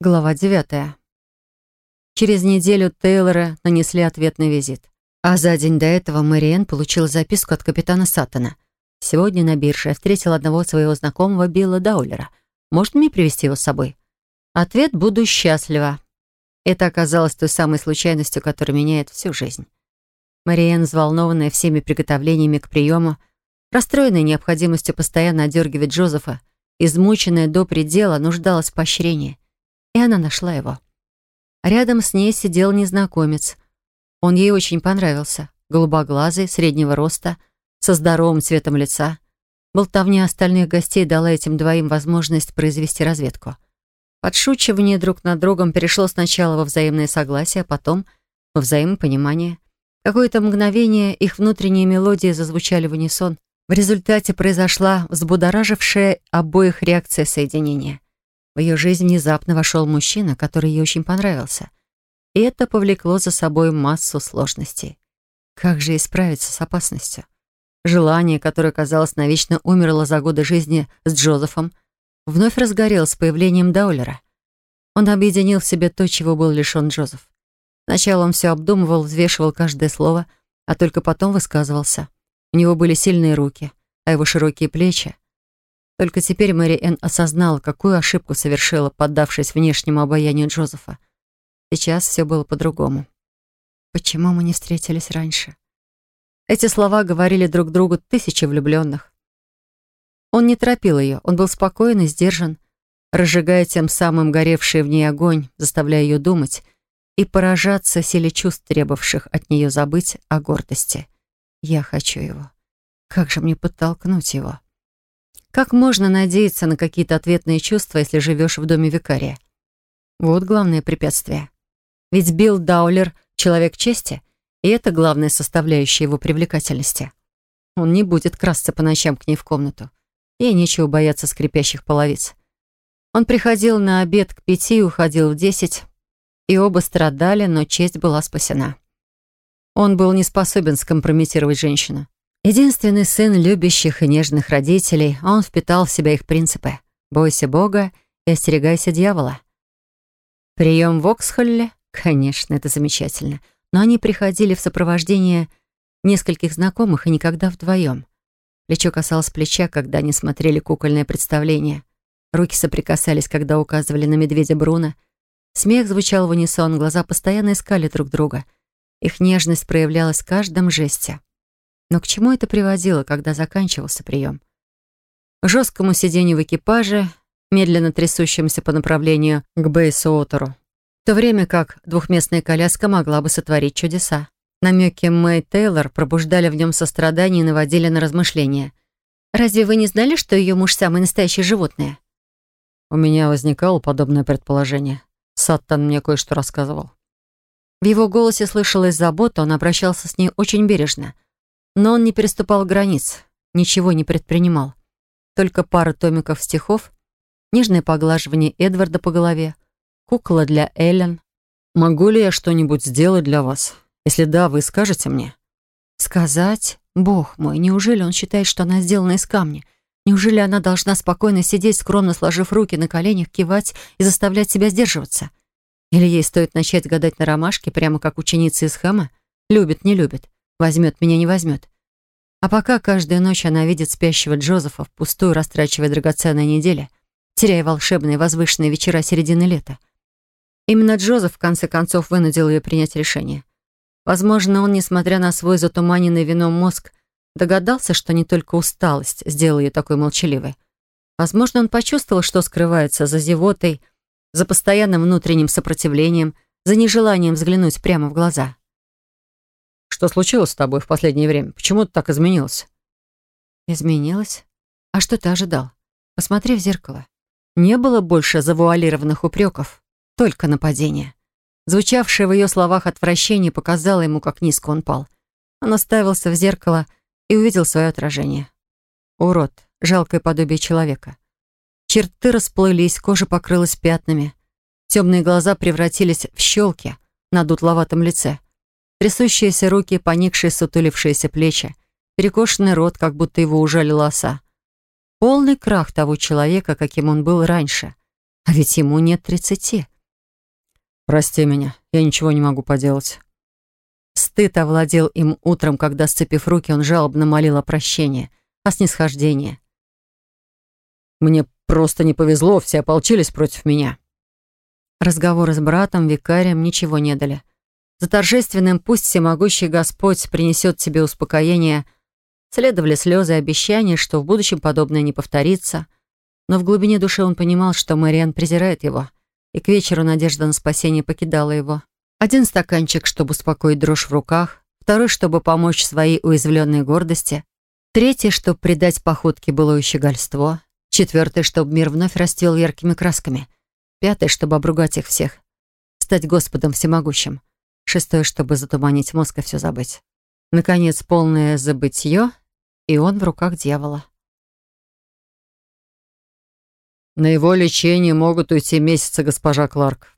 Глава девятая. Через неделю Тейлора нанесли ответный визит. А за день до этого Мэриэн получила записку от капитана Саттона. Сегодня на бирже я встретил одного своего знакомого Билла Даулера. Может мне привести его с собой? Ответ «Буду счастлива». Это оказалось той самой случайностью, которая меняет всю жизнь. Мариэн, взволнованная всеми приготовлениями к приему, расстроенная необходимостью постоянно одергивать Джозефа, измученная до предела, нуждалась в поощрении и она нашла его. Рядом с ней сидел незнакомец. Он ей очень понравился. Голубоглазый, среднего роста, со здоровым цветом лица. Болтовня остальных гостей дала этим двоим возможность произвести разведку. Подшучивание друг над другом перешло сначала во взаимное согласие, а потом во взаимопонимание. Какое-то мгновение их внутренние мелодии зазвучали в унисон. В результате произошла взбудоражившая обоих реакция соединения. В ее жизнь внезапно вошел мужчина, который ей очень понравился. И это повлекло за собой массу сложностей. Как же исправиться с опасностью? Желание, которое, казалось, навечно умерло за годы жизни с Джозефом, вновь разгорелось с появлением Даулера. Он объединил в себе то, чего был лишен Джозеф. Сначала он все обдумывал, взвешивал каждое слово, а только потом высказывался. У него были сильные руки, а его широкие плечи только теперь Мэри Энн осознала, какую ошибку совершила, поддавшись внешнему обаянию Джозефа. Сейчас все было по-другому. Почему мы не встретились раньше? Эти слова говорили друг другу тысячи влюбленных. Он не торопил ее, он был спокоен и сдержан, разжигая тем самым горевший в ней огонь, заставляя ее думать и поражаться силе чувств, требовавших от нее забыть о гордости. Я хочу его. Как же мне подтолкнуть его? Как можно надеяться на какие-то ответные чувства, если живешь в доме викария? Вот главное препятствие. Ведь Билл Даулер — человек чести, и это главная составляющая его привлекательности. Он не будет красться по ночам к ней в комнату. Ей нечего бояться скрипящих половиц. Он приходил на обед к пяти и уходил в десять, и оба страдали, но честь была спасена. Он был не способен скомпрометировать женщину. Единственный сын любящих и нежных родителей, он впитал в себя их принципы. «Бойся Бога и остерегайся дьявола». Прием в Оксхолле? Конечно, это замечательно. Но они приходили в сопровождении нескольких знакомых и никогда вдвоем. Плечо касалось плеча, когда они смотрели кукольное представление. Руки соприкасались, когда указывали на медведя Бруно. Смех звучал в унисон, глаза постоянно искали друг друга. Их нежность проявлялась в каждом жесте. Но к чему это приводило, когда заканчивался прием? Жесткому сиденью в экипаже, медленно трясущемуся по направлению к Бейсуотеру, в то время как двухместная коляска могла бы сотворить чудеса. Намеки Мэй Тейлор пробуждали в нем сострадание и наводили на размышления. «Разве вы не знали, что ее муж самое настоящее животное?» У меня возникало подобное предположение. Саттон мне кое-что рассказывал. В его голосе слышалась забота, он обращался с ней очень бережно. Но он не переступал границ, ничего не предпринимал. Только пара томиков стихов, нежное поглаживание Эдварда по голове, кукла для Эллен. «Могу ли я что-нибудь сделать для вас? Если да, вы скажете мне?» «Сказать? Бог мой, неужели он считает, что она сделана из камня? Неужели она должна спокойно сидеть, скромно сложив руки на коленях, кивать и заставлять себя сдерживаться? Или ей стоит начать гадать на ромашке, прямо как ученица из Хэма? Любит, не любит. Возьмет меня, не возьмет. А пока каждую ночь она видит спящего Джозефа, впустую растрачивая драгоценные недели, теряя волшебные возвышенные вечера середины лета. Именно Джозеф, в конце концов, вынудил ее принять решение. Возможно, он, несмотря на свой затуманенный вином мозг, догадался, что не только усталость сделала ее такой молчаливой. Возможно, он почувствовал, что скрывается за зевотой, за постоянным внутренним сопротивлением, за нежеланием взглянуть прямо в глаза. Что случилось с тобой в последнее время? Почему ты так изменилась?» «Изменилась? А что ты ожидал? Посмотри в зеркало. Не было больше завуалированных упреков, только нападение. Звучавшее в ее словах отвращение показало ему, как низко он пал. Он оставился в зеркало и увидел свое отражение. Урод, жалкое подобие человека. Черты расплылись, кожа покрылась пятнами. Темные глаза превратились в щелки на дутловатом лице. Трясущиеся руки, поникшие сутулившиеся плечи, перекошенный рот, как будто его ужалила оса. Полный крах того человека, каким он был раньше. А ведь ему нет тридцати. «Прости меня, я ничего не могу поделать». Стыд овладел им утром, когда, сцепив руки, он жалобно молил о прощении, о снисхождении. «Мне просто не повезло, все ополчились против меня». Разговоры с братом, викарием ничего не дали. За торжественным «пусть всемогущий Господь принесет тебе успокоение» следовали слезы и обещания, что в будущем подобное не повторится. Но в глубине души он понимал, что Мариан презирает его, и к вечеру надежда на спасение покидала его. Один стаканчик, чтобы успокоить дрожь в руках, второй, чтобы помочь своей уязвленной гордости, третий, чтобы придать походке былое щегольство, четвертый, чтобы мир вновь расцвел яркими красками, пятый, чтобы обругать их всех, стать Господом всемогущим, шестой, чтобы затуманить мозг и все забыть. Наконец, полное забытье, и он в руках дьявола. На его лечение могут уйти месяцы, госпожа Кларк.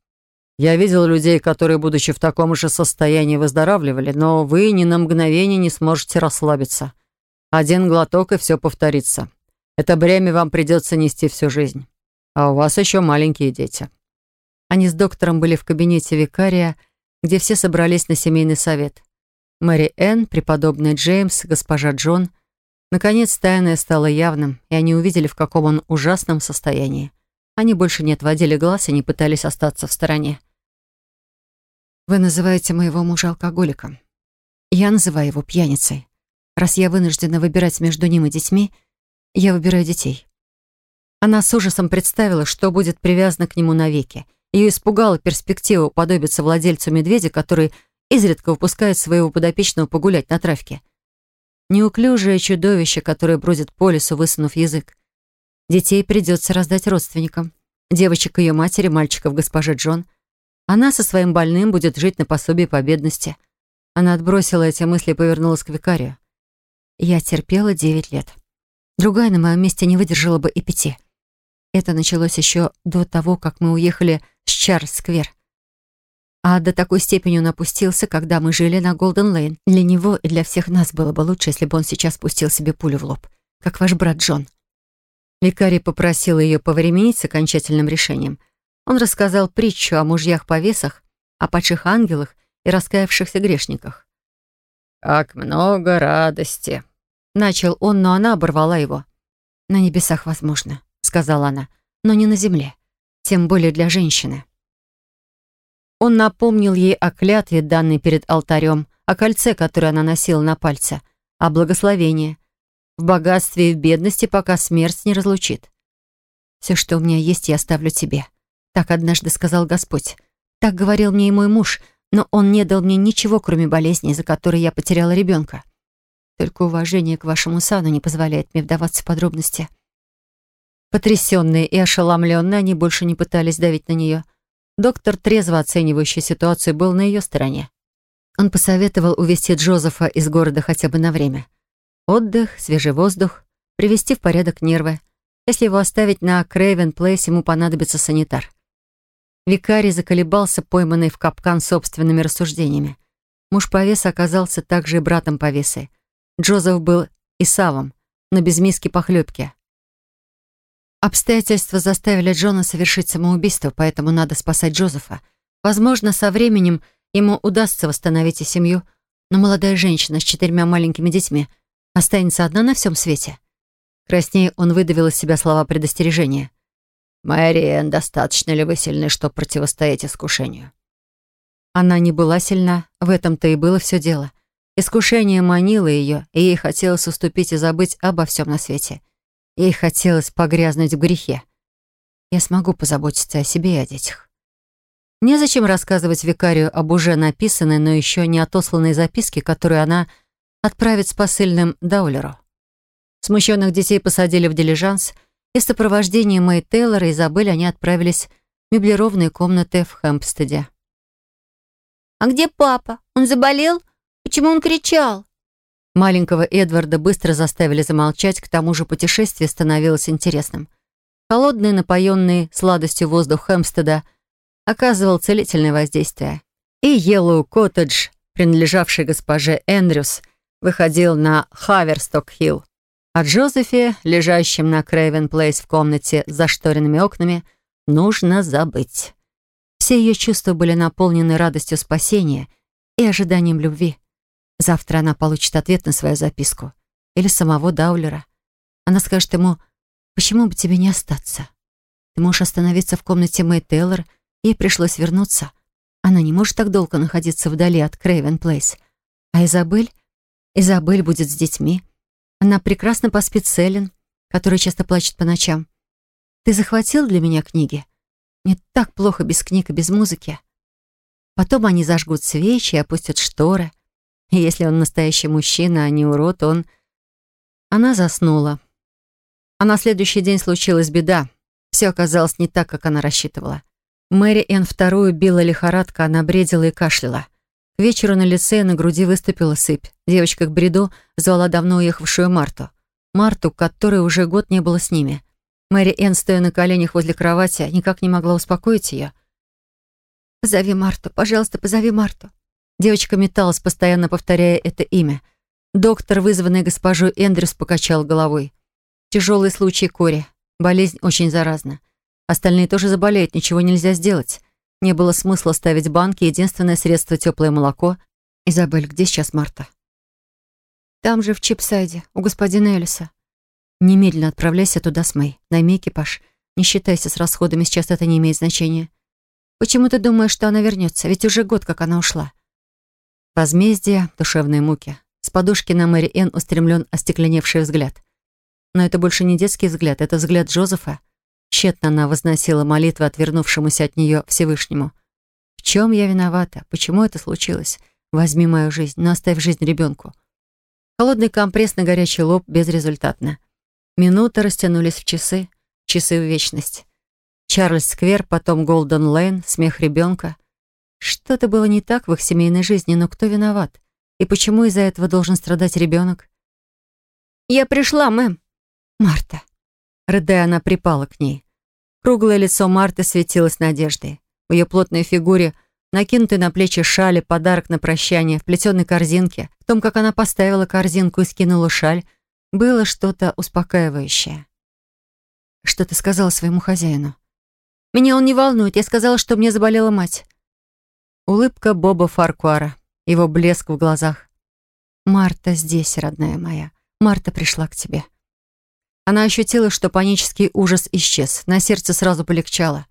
Я видел людей, которые, будучи в таком же состоянии, выздоравливали, но вы ни на мгновение не сможете расслабиться. Один глоток, и все повторится. Это бремя вам придется нести всю жизнь. А у вас еще маленькие дети». Они с доктором были в кабинете викария, где все собрались на семейный совет. Мэри Энн, преподобный Джеймс, госпожа Джон — Наконец, тайное стало явным, и они увидели, в каком он ужасном состоянии. Они больше не отводили глаз и не пытались остаться в стороне. «Вы называете моего мужа алкоголиком. Я называю его пьяницей. Раз я вынуждена выбирать между ним и детьми, я выбираю детей». Она с ужасом представила, что будет привязана к нему навеки. Ее испугала перспектива уподобиться владельцу медведя, который изредка выпускает своего подопечного погулять на травке. Неуклюжее чудовище, которое бродит по лесу, высунув язык. Детей придется раздать родственникам. Девочек ее матери, мальчиков госпоже Джон. Она со своим больным будет жить на пособии по бедности. Она отбросила эти мысли и повернулась к викарию. Я терпела девять лет. Другая на моем месте не выдержала бы и пяти. Это началось еще до того, как мы уехали с Чарльз-сквер. А до такой степени он опустился, когда мы жили на Голден-Лейн. Для него и для всех нас было бы лучше, если бы он сейчас пустил себе пулю в лоб, как ваш брат Джон. Викарий попросил ее повременить с окончательным решением. Он рассказал притчу о мужьях-повесах, о падших ангелах и раскаявшихся грешниках. «Как много радости!» Начал он, но она оборвала его. «На небесах возможно», — сказала она, — «но не на земле, тем более для женщины». Он напомнил ей о клятве, данной перед алтарем, о кольце, которое она носила на пальце, о благословении, в богатстве и в бедности, пока смерть не разлучит. «Все, что у меня есть, я оставлю тебе», — так однажды сказал Господь. Так говорил мне и мой муж, но он не дал мне ничего, кроме болезни, из-за которой я потеряла ребенка. Только уважение к вашему сану не позволяет мне вдаваться в подробности. Потрясенные и ошеломленные, они больше не пытались давить на нее — Доктор, трезво оценивающий ситуацию, был на ее стороне. Он посоветовал увезти Джозефа из города хотя бы на время. Отдых, свежий воздух, привести в порядок нервы. Если его оставить на Крейвен Плейс, ему понадобится санитар. Викарий заколебался, пойманный в капкан собственными рассуждениями. Муж повеса оказался также и братом повесы. Джозеф был Исавом, но без миски похлебки. Обстоятельства заставили Джона совершить самоубийство, поэтому надо спасать Джозефа. Возможно, со временем ему удастся восстановить и семью, но молодая женщина с четырьмя маленькими детьми останется одна на всем свете. Краснее он выдавил из себя слова предостережения. «Мэриэн, достаточно ли вы сильны, чтобы противостоять искушению?» Она не была сильна, в этом-то и было все дело. Искушение манило ее, и ей хотелось уступить и забыть обо всем на свете. Ей хотелось погрязнуть в грехе. Я смогу позаботиться о себе и о детях. Незачем рассказывать викарию об уже написанной, но еще не отосланной записке, которую она отправит с посыльным Даулеру. Смущенных детей посадили в дилижанс, и в сопровождении Мэй Тейлор и Изабель они отправились в меблированные комнаты в Хэмпстеде. «А где папа? Он заболел? Почему он кричал?» Маленького Эдварда быстро заставили замолчать, к тому же путешествие становилось интересным. Холодный, напоенный сладостью воздух Хэмстеда оказывал целительное воздействие. И Йеллоу Коттедж, принадлежавший госпоже Эндрюс, выходил на Хаверсток-Хилл. О Джозефе, лежащем на Крейвен Плейс в комнате с зашторенными окнами, Нужно забыть. Все ее чувства были наполнены радостью спасения и ожиданием любви. Завтра она получит ответ на свою записку. Или самого Даулера. Она скажет ему, почему бы тебе не остаться? Ты можешь остановиться в комнате Мэй Тейлор, ей пришлось вернуться. Она не может так долго находиться вдали от Крейвен Плейс. А Изабель? Изабель будет с детьми. Она прекрасно поспит с Эллен, которая часто плачет по ночам. Ты захватил для меня книги? Мне так плохо без книг и без музыки. Потом они зажгут свечи и опустят шторы. Если он настоящий мужчина, а не урод, он... Она заснула. А на следующий день случилась беда. Все оказалось не так, как она рассчитывала. Мэри Энн вторую била лихорадка, она бредила и кашляла. К вечеру на лице и на груди выступила сыпь. Девочка к бреду звала давно уехавшую Марту. Марту, которой уже год не было с ними. Мэри Энн, стоя на коленях возле кровати, никак не могла успокоить ее. «Позови Марту, пожалуйста, позови Марту». Девочка металась, постоянно повторяя это имя. Доктор, вызванный госпожой Эндрюс, покачал головой. «Тяжелый случай кори. Болезнь очень заразна. Остальные тоже заболеют, ничего нельзя сделать. Не было смысла ставить банки, единственное средство — теплое молоко. Изабель, где сейчас Марта?» «Там же, в Чипсайде, у господина Элиса». Немедленно отправляйся туда с Мэй. Найми экипаж. Не считайся с расходами, сейчас это не имеет значения. Почему ты думаешь, что она вернется? Ведь уже год, как она ушла. Возмездие, душевные муки. С подушки на Мэри Энн устремлен остекленевший взгляд. Но это больше не детский взгляд, это взгляд Джозефа. Тщетно она возносила молитву отвернувшемуся от нее Всевышнему. «В чем я виновата? Почему это случилось? Возьми мою жизнь, но оставь жизнь ребенку». Холодный компресс на горячий лоб безрезультатно. Минуты растянулись в часы, часы в вечность. Чарльз-сквер, потом Голден-лейн, смех ребенка. Что-то было не так в их семейной жизни, но кто виноват? И почему из-за этого должен страдать ребенок? «Я пришла, мэм». «Марта». Рыдая, она припала к ней. Круглое лицо Марты светилось надеждой. В ее плотной фигуре, накинутой на плечи шали, подарок на прощание, в плетеной корзинке, в том, как она поставила корзинку и скинула шаль, было что-то успокаивающее. «Что ты сказала своему хозяину?» «Меня он не волнует. Я сказала, что мне заболела мать». Улыбка Боба Фаркуара, его блеск в глазах. «Марта здесь, родная моя. Марта пришла к тебе». Она ощутила, что панический ужас исчез. На сердце сразу полегчало.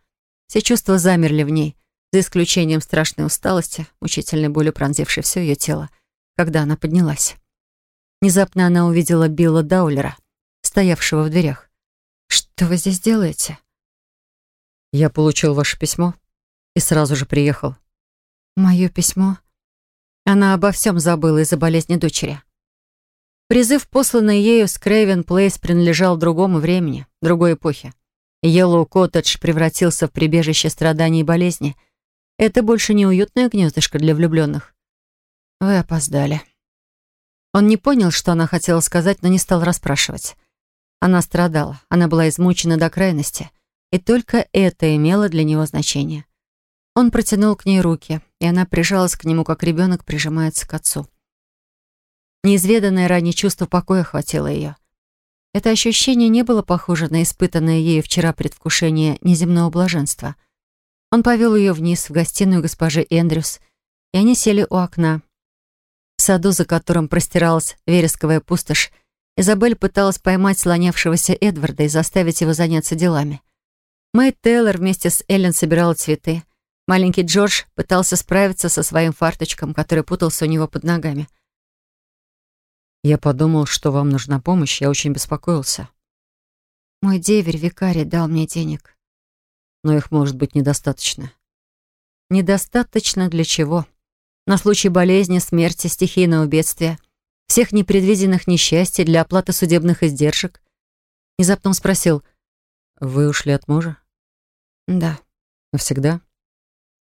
Все чувства замерли в ней, за исключением страшной усталости, мучительной боли, пронзившей все ее тело, когда она поднялась. Внезапно она увидела Билла Даулера, стоявшего в дверях. «Что вы здесь делаете?» «Я получил ваше письмо и сразу же приехал». «Мое письмо?» Она обо всем забыла из-за болезни дочери. Призыв, посланный ею с Крейвен Плейс, принадлежал другому времени, другой эпохе. Йеллоу Коттедж превратился в прибежище страданий и болезни. Это больше не уютное гнездышко для влюбленных. Вы опоздали. Он не понял, что она хотела сказать, но не стал расспрашивать. Она страдала, она была измучена до крайности, и только это имело для него значение. Он протянул к ней руки, и она прижалась к нему, как ребенок прижимается к отцу. Неизведанное ранее чувство покоя хватило ее. Это ощущение не было похоже на испытанное ею вчера предвкушение неземного блаженства. Он повел ее вниз, в гостиную госпожи Эндрюс, и они сели у окна. В саду, за которым простиралась вересковая пустошь, Изабель пыталась поймать слонявшегося Эдварда и заставить его заняться делами. Мэй Тейлор вместе с Эллен собирала цветы. Маленький Джордж пытался справиться со своим фарточком, который путался у него под ногами. «Я подумал, что вам нужна помощь. Я очень беспокоился». «Мой деверь, викарий, дал мне денег». «Но их может быть недостаточно». «Недостаточно для чего?» на случай болезни, смерти, стихийного бедствия, всех непредвиденных несчастий для оплаты судебных издержек. Внезапно он спросил, «Вы ушли от мужа?» «Да». «Навсегда?»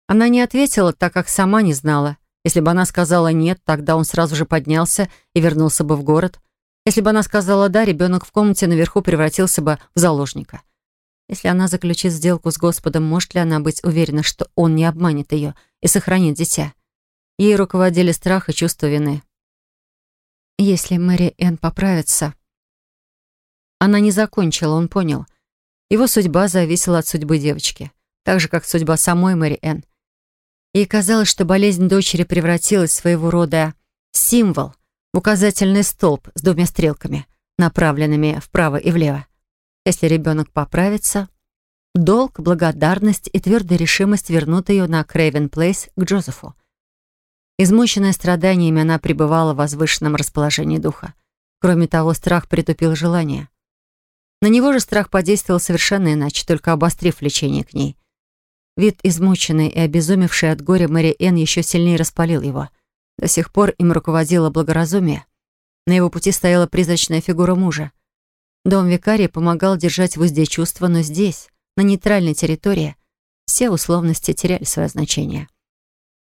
Она не ответила, так как сама не знала. Если бы она сказала «нет», тогда он сразу же поднялся и вернулся бы в город. Если бы она сказала «да», ребенок в комнате наверху превратился бы в заложника. Если она заключит сделку с Господом, может ли она быть уверена, что он не обманет ее и сохранит дитя? Ей руководили страх и чувство вины. Если Мэри Энн поправится... Она не закончила, он понял. Его судьба зависела от судьбы девочки, так же, как судьба самой Мэри Энн. Ей казалось, что болезнь дочери превратилась в своего рода символ, в указательный столб с двумя стрелками, направленными вправо и влево. Если ребенок поправится, долг, благодарность и твердая решимость вернут ее на Крейвен Плейс к Джозефу. Измученная страданиями, она пребывала в возвышенном расположении духа. Кроме того, страх притупил желание. На него же страх подействовал совершенно иначе, только обострив влечение к ней. Вид измученный и обезумевший от горя Мэри Энн еще сильнее распалил его. До сих пор им руководило благоразумие. На его пути стояла призрачная фигура мужа. Дом викария помогал держать в узде чувства, но здесь, на нейтральной территории, все условности теряли свое значение.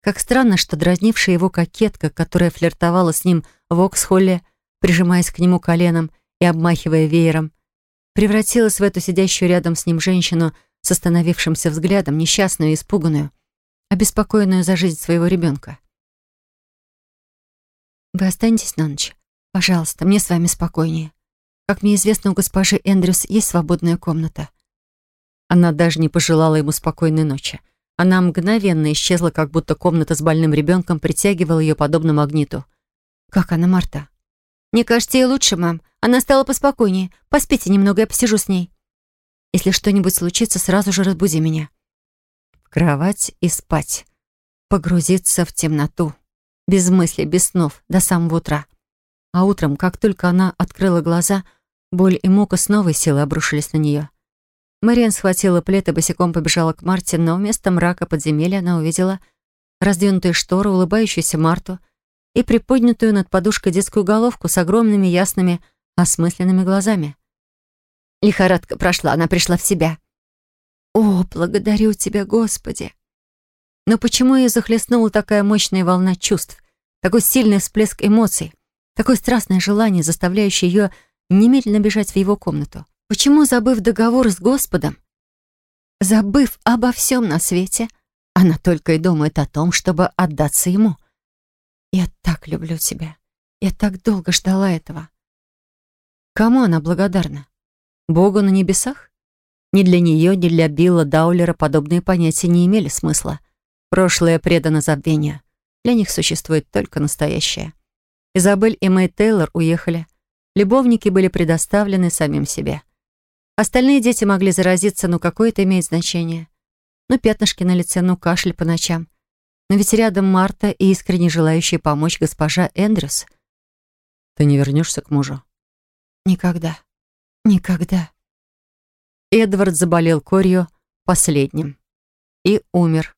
Как странно, что дразнившая его кокетка, которая флиртовала с ним в Оксхолле, прижимаясь к нему коленом и обмахивая веером, превратилась в эту сидящую рядом с ним женщину с остановившимся взглядом, несчастную и испуганную, обеспокоенную за жизнь своего ребенка. «Вы останетесь на ночь? Пожалуйста, мне с вами спокойнее. Как мне известно, у госпожи Эндрюс есть свободная комната». Она даже не пожелала ему спокойной ночи. Она мгновенно исчезла, как будто комната с больным ребенком притягивала ее подобно магниту. «Как она, Марта?» «Мне кажется, ей лучше, мам. Она стала поспокойнее. Поспите немного, я посижу с ней». «Если что-нибудь случится, сразу же разбуди меня». В кровать и спать. Погрузиться в темноту. Без мыслей, без снов, до самого утра. А утром, как только она открыла глаза, боль и мука с новой силой обрушились на нее. Мэриан схватила плед и босиком побежала к Марте, но вместо мрака подземелья она увидела раздвинутые шторы, улыбающуюся Марту и приподнятую над подушкой детскую головку с огромными ясными осмысленными глазами. Лихорадка прошла, она пришла в себя. «О, благодарю тебя, Господи!» Но почему ее захлестнула такая мощная волна чувств, такой сильный всплеск эмоций, такое страстное желание, заставляющее ее немедленно бежать в его комнату? Почему, забыв договор с Господом, забыв обо всем на свете, она только и думает о том, чтобы отдаться Ему? «Я так люблю тебя. Я так долго ждала этого». Кому она благодарна? Богу на небесах? Ни для нее, ни для Билла Даулера подобные понятия не имели смысла. Прошлое предано забвению. Для них существует только настоящее. Изабель и Мэй Тейлор уехали. Любовники были предоставлены самим себе. Остальные дети могли заразиться, но какое это имеет значение? Ну, пятнышки на лице, ну, кашель по ночам. Но ведь рядом Марта и искренне желающая помочь госпожа Эндрюс. Ты не вернешься к мужу? Никогда. Никогда. Эдвард заболел корью последним. И умер.